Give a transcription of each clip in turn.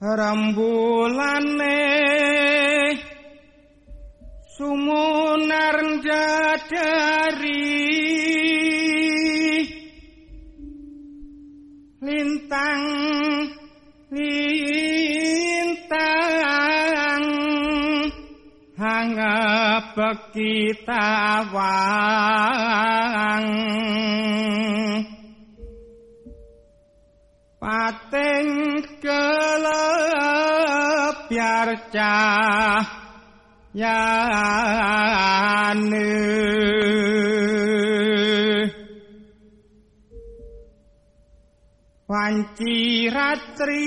rembulane sumunar jadari lintang lintang hangap kita wang biar cah ya Wanci ratri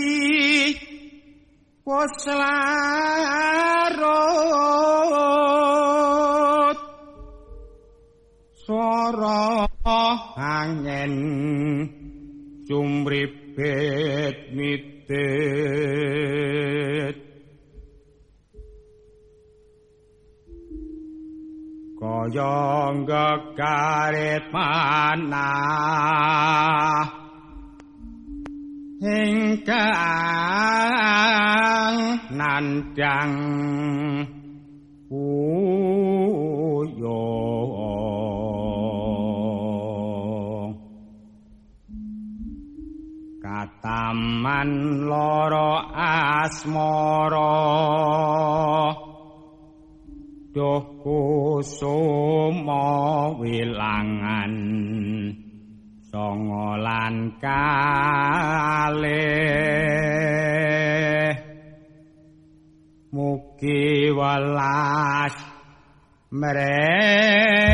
poslarot Soro angin sumripet mitet Kaya ngekarit manah ingkang nandang uyo kataman loro asmara duh kusuma wilangan songo lan kalih. Mugi welas mreng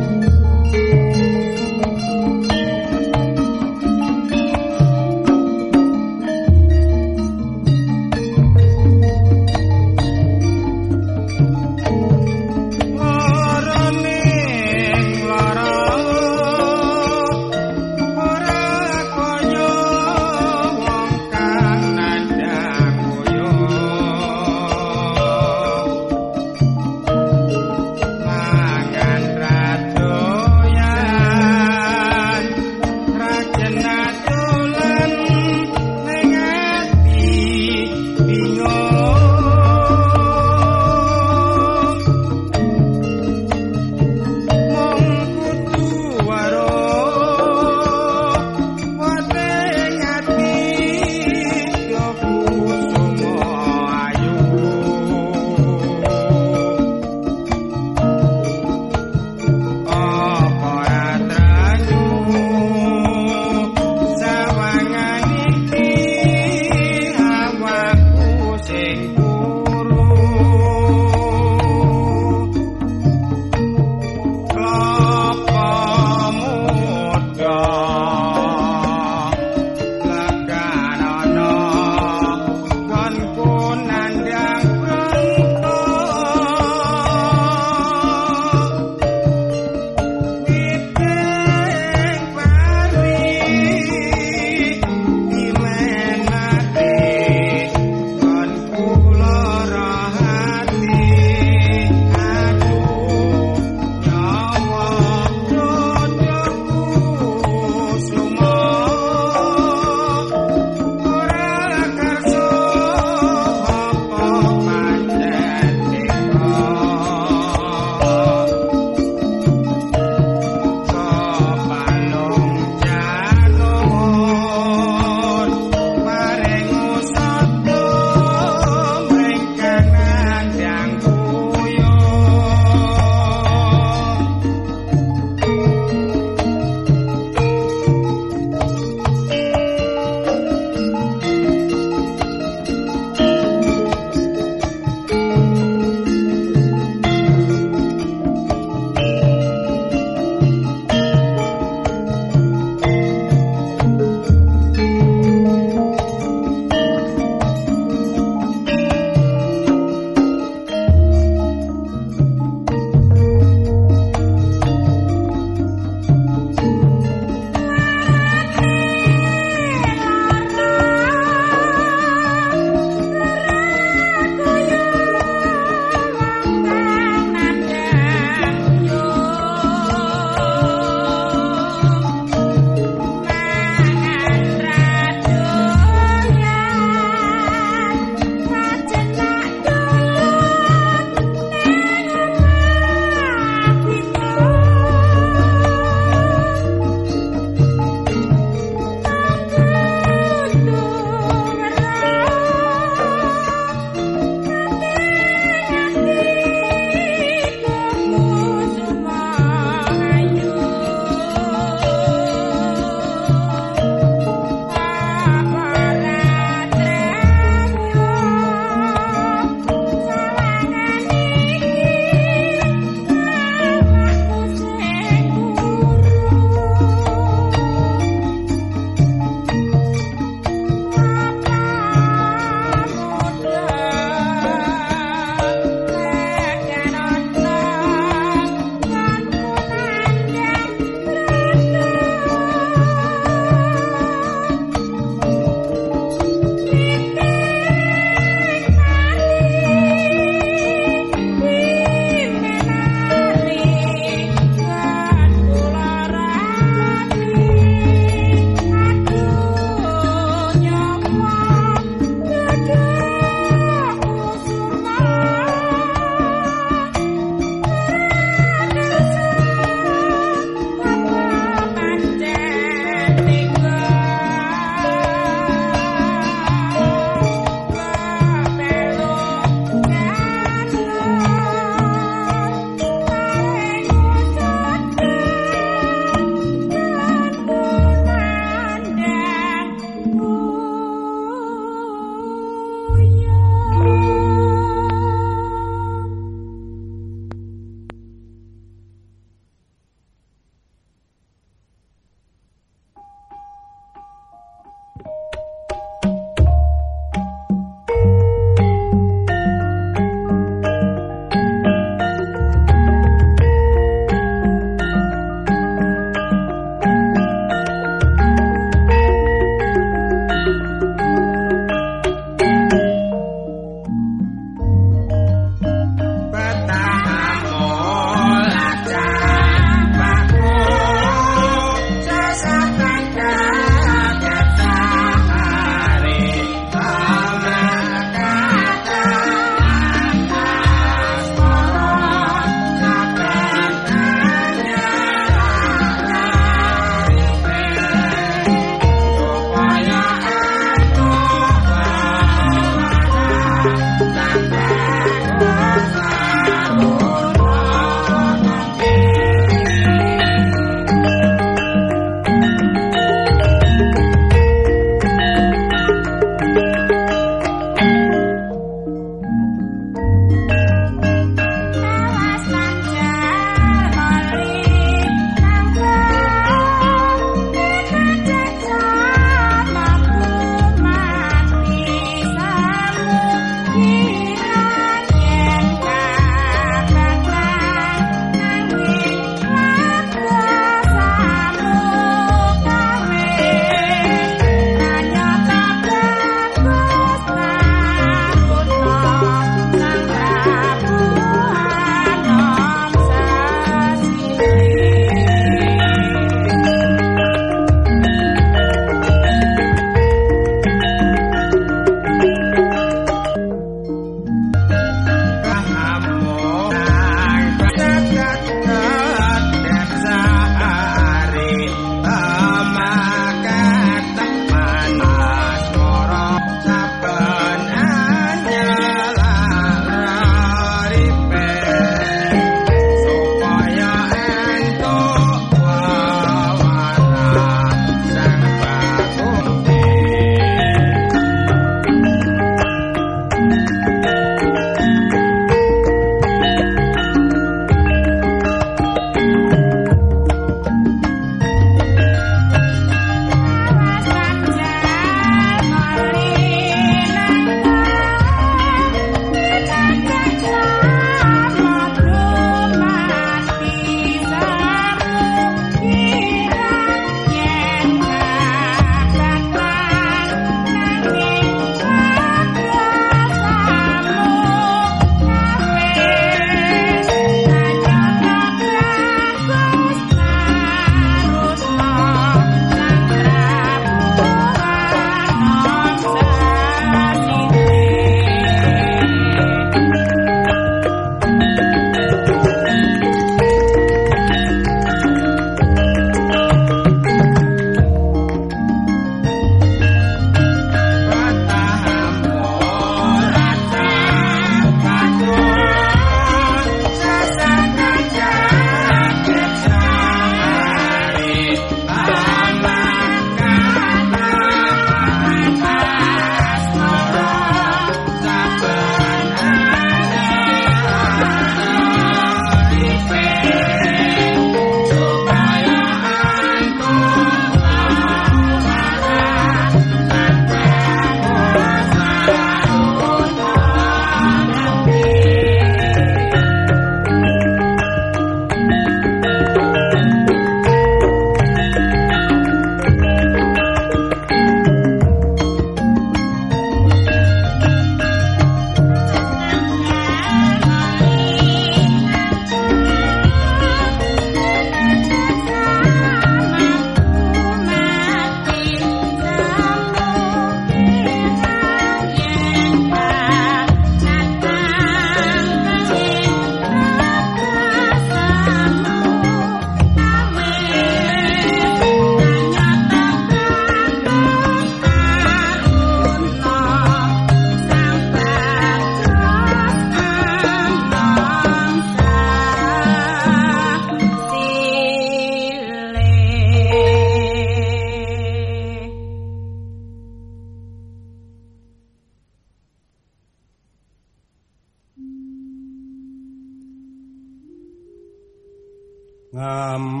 um,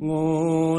我